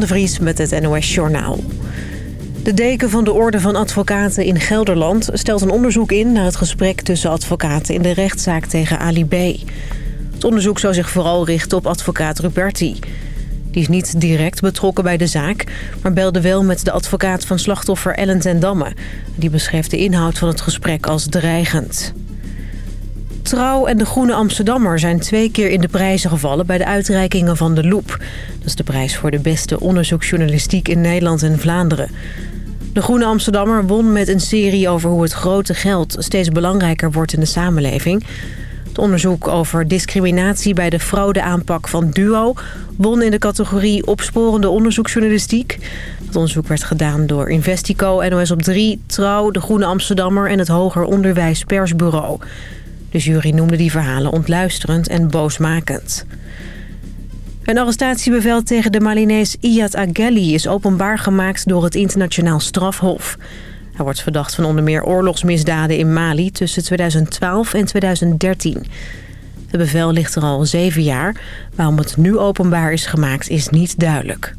de Vries met het NOS Journaal. De deken van de Orde van Advocaten in Gelderland stelt een onderzoek in... naar het gesprek tussen advocaten in de rechtszaak tegen Ali B. Het onderzoek zou zich vooral richten op advocaat Ruberti. Die is niet direct betrokken bij de zaak... maar belde wel met de advocaat van slachtoffer Ellen ten Damme. Die beschreef de inhoud van het gesprek als dreigend. Trouw en de Groene Amsterdammer zijn twee keer in de prijzen gevallen... bij de uitreikingen van de Loep. Dat is de prijs voor de beste onderzoeksjournalistiek in Nederland en Vlaanderen. De Groene Amsterdammer won met een serie over hoe het grote geld... steeds belangrijker wordt in de samenleving. Het onderzoek over discriminatie bij de fraudeaanpak van DUO... won in de categorie opsporende onderzoeksjournalistiek. Het onderzoek werd gedaan door Investico, NOS op 3, Trouw, de Groene Amsterdammer... en het Hoger Onderwijs Persbureau... De jury noemde die verhalen ontluisterend en boosmakend. Een arrestatiebevel tegen de Malinees Iyad Agheli is openbaar gemaakt door het internationaal strafhof. Hij wordt verdacht van onder meer oorlogsmisdaden in Mali tussen 2012 en 2013. Het bevel ligt er al zeven jaar. Waarom het nu openbaar is gemaakt is niet duidelijk.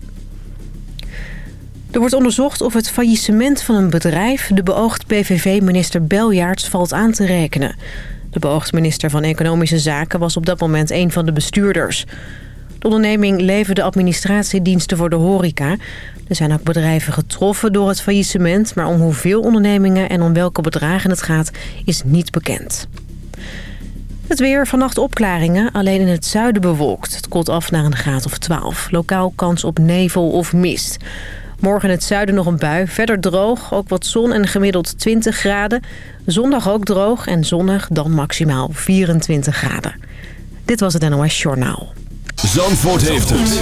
Er wordt onderzocht of het faillissement van een bedrijf... de beoogd PVV-minister Beljaarts valt aan te rekenen. De beoogd minister van Economische Zaken was op dat moment een van de bestuurders. De onderneming leverde administratiediensten voor de horeca. Er zijn ook bedrijven getroffen door het faillissement... maar om hoeveel ondernemingen en om welke bedragen het gaat is niet bekend. Het weer, vannacht opklaringen, alleen in het zuiden bewolkt. Het koelt af naar een graad of 12. Lokaal kans op nevel of mist. Morgen in het zuiden nog een bui. Verder droog, ook wat zon en gemiddeld 20 graden. Zondag ook droog en zonnig, dan maximaal 24 graden. Dit was het NOS Journaal. Zandvoort heeft het.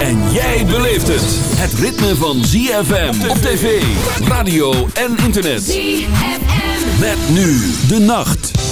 En jij beleeft het. Het ritme van ZFM op tv, radio en internet. ZFM. Met nu de nacht.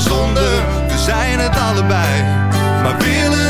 Verliefdheid, wat een zonde. We zijn het allebei, maar willen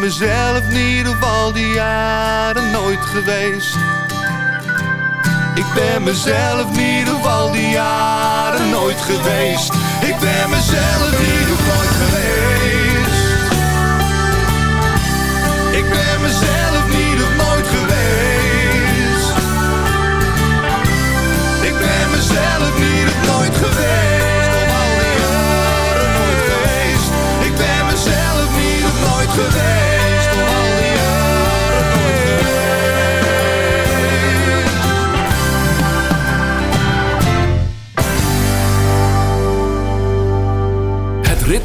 ben mezelf niet of geval die jaren nooit geweest. Ik ben mezelf niet of al die jaren nooit geweest. Ik ben mezelf niet op nooit geweest. Ik ben mezelf niet of nooit geweest. Ik ben mezelf niet of nooit geweest.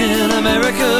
in America.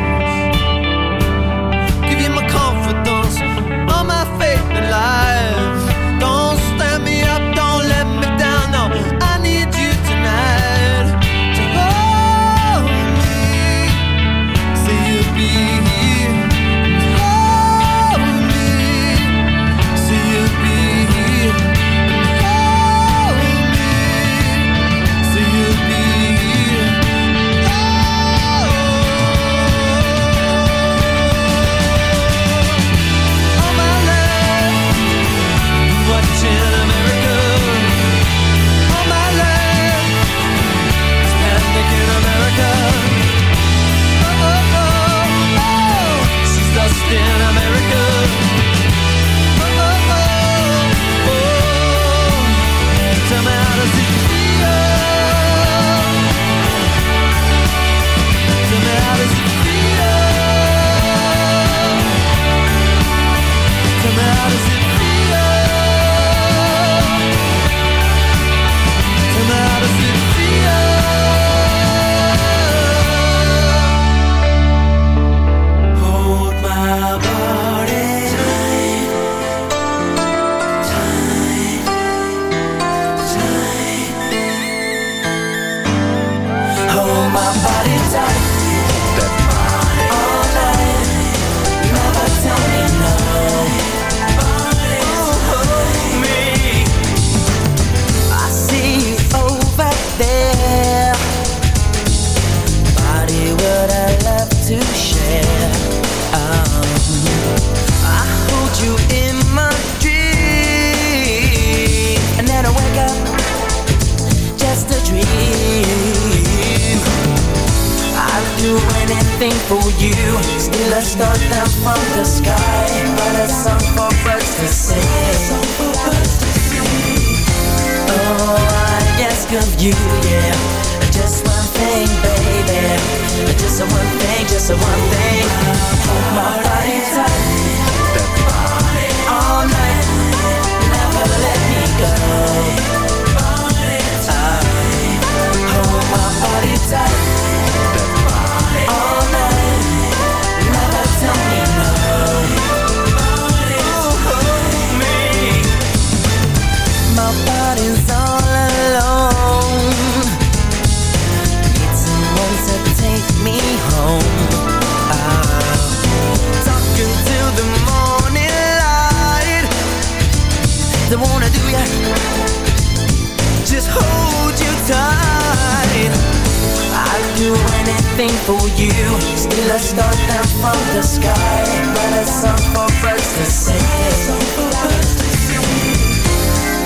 down from the sky But it's for birds to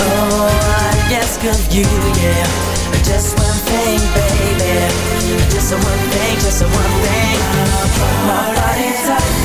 Oh, I ask of you, yeah Just one thing, baby Just one thing, just one thing. My body's up.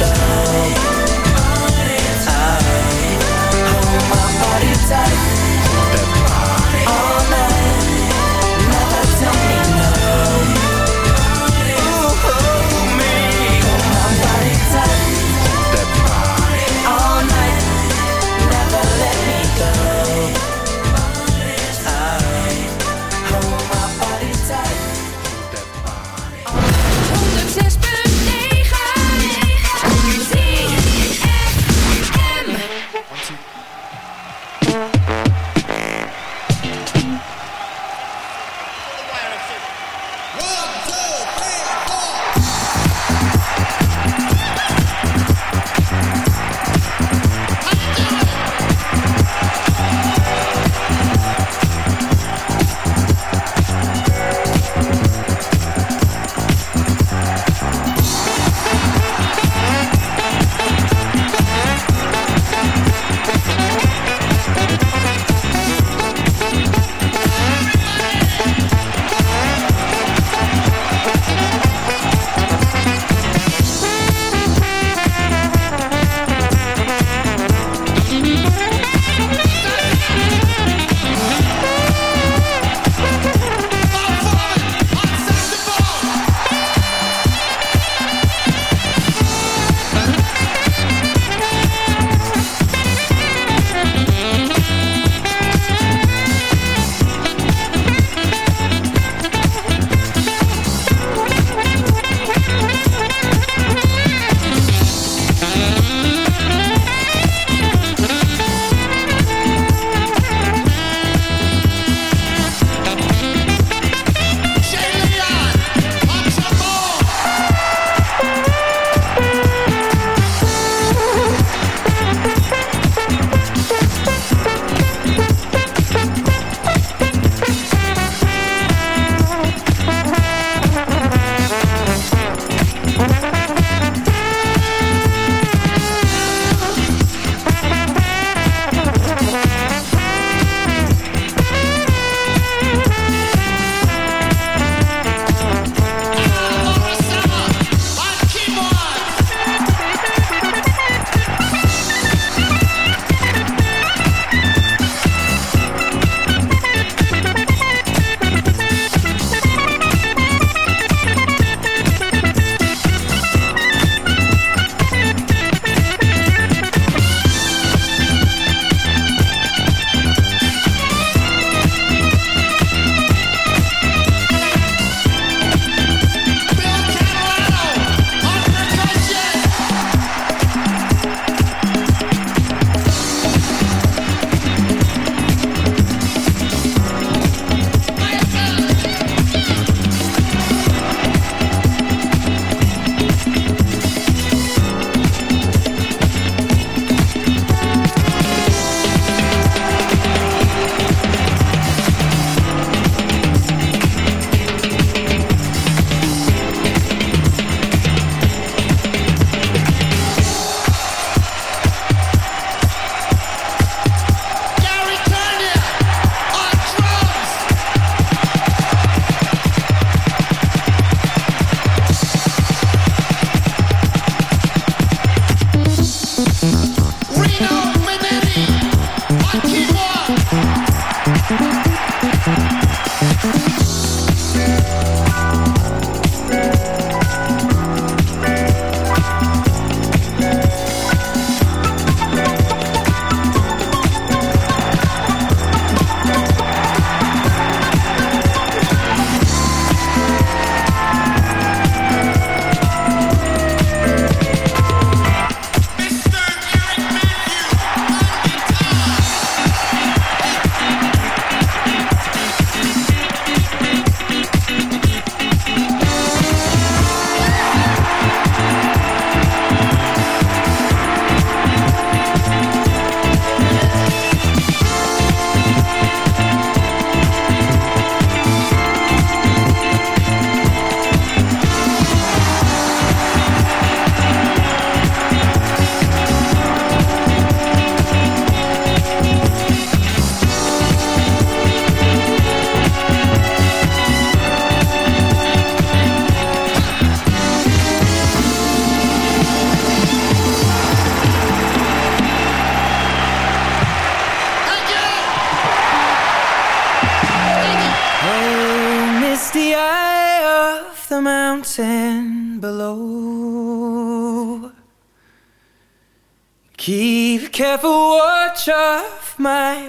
let One, two.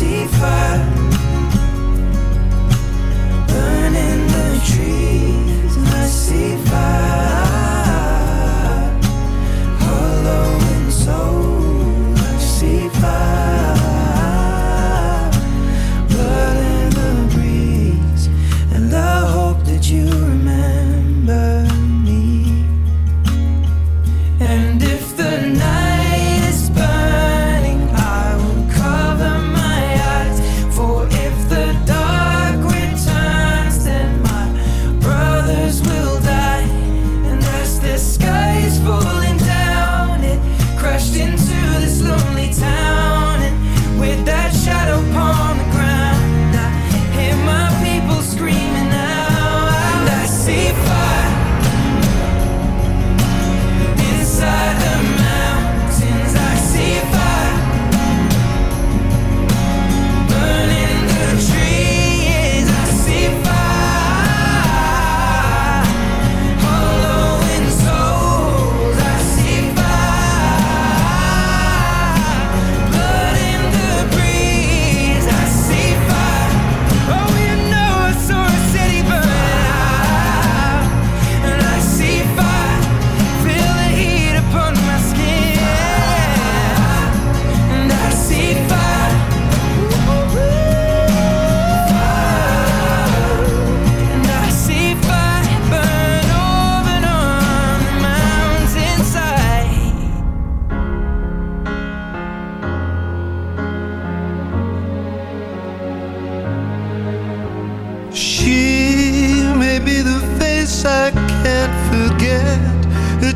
see fire. Burning the trees I see fire.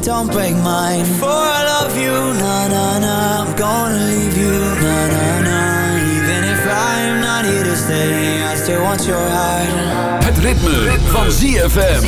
don't break mine Before I love you, na na na I'm gonna leave you, na na na Even if I'm not here to stay I still want your heart Het ritme, ritme. van ZFM.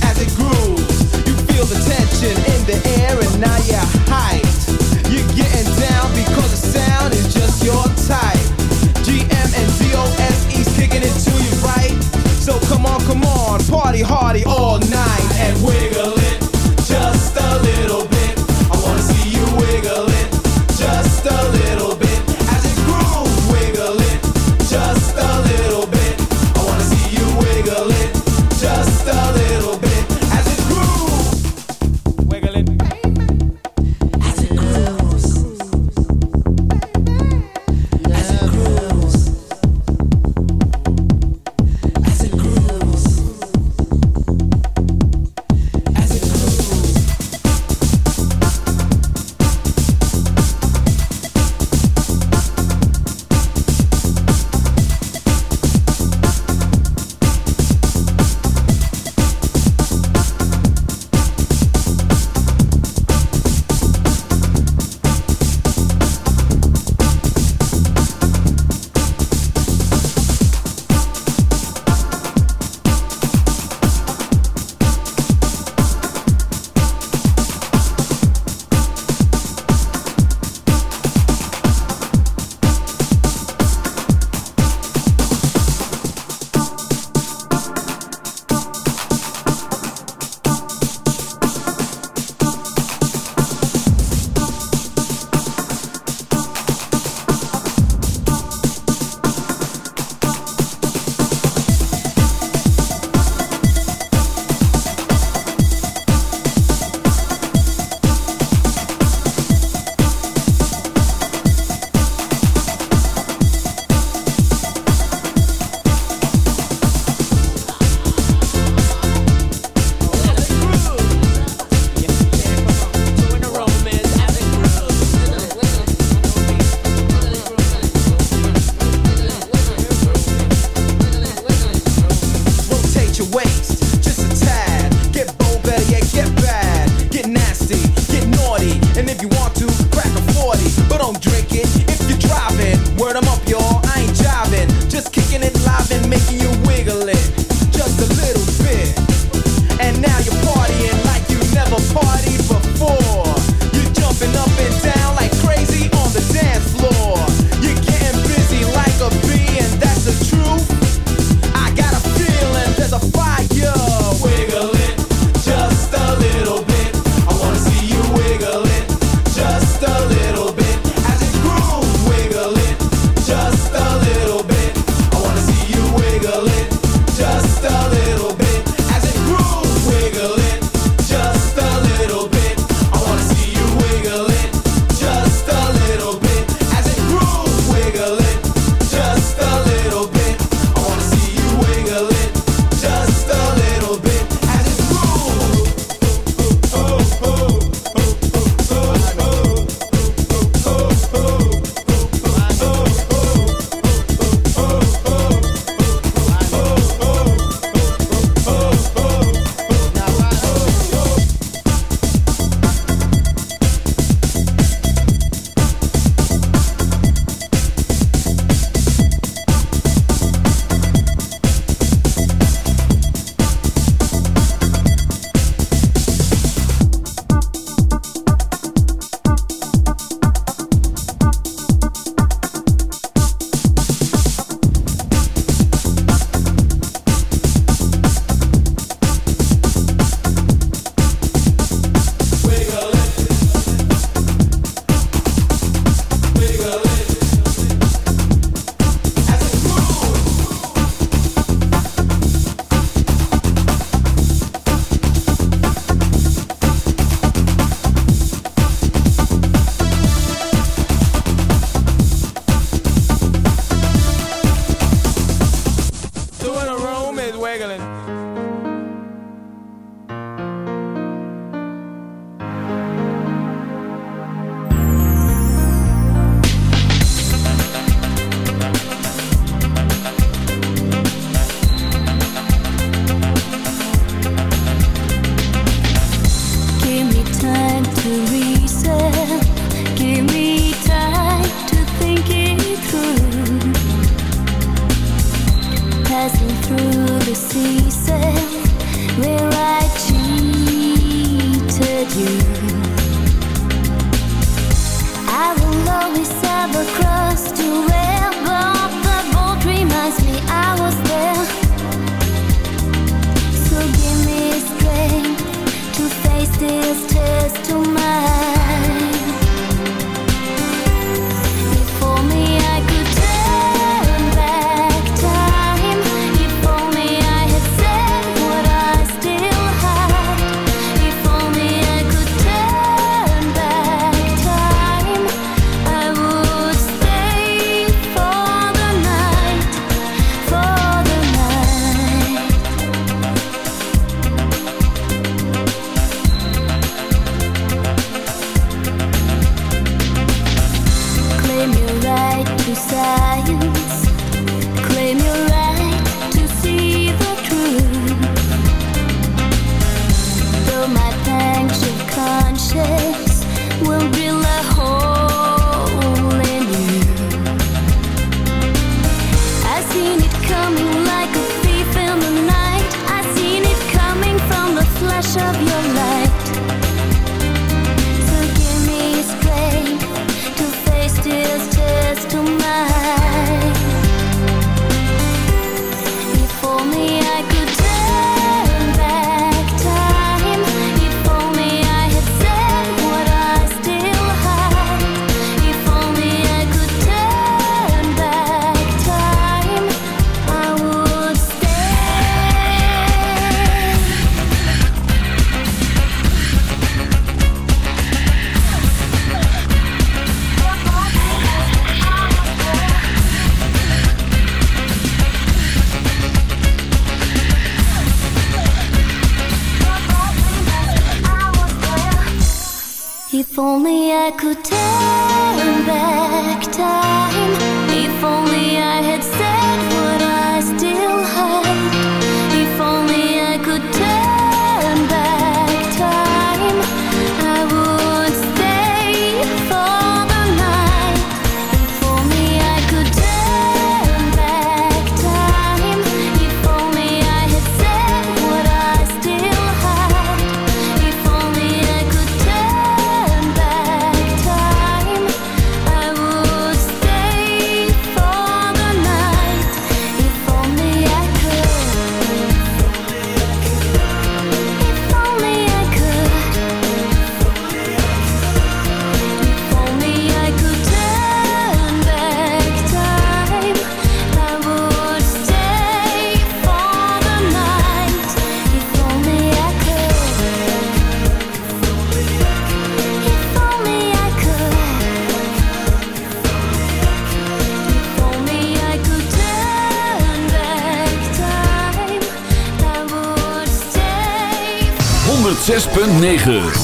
106.9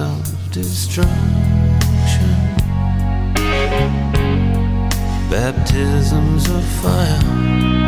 Of destruction, Baptisms of fire.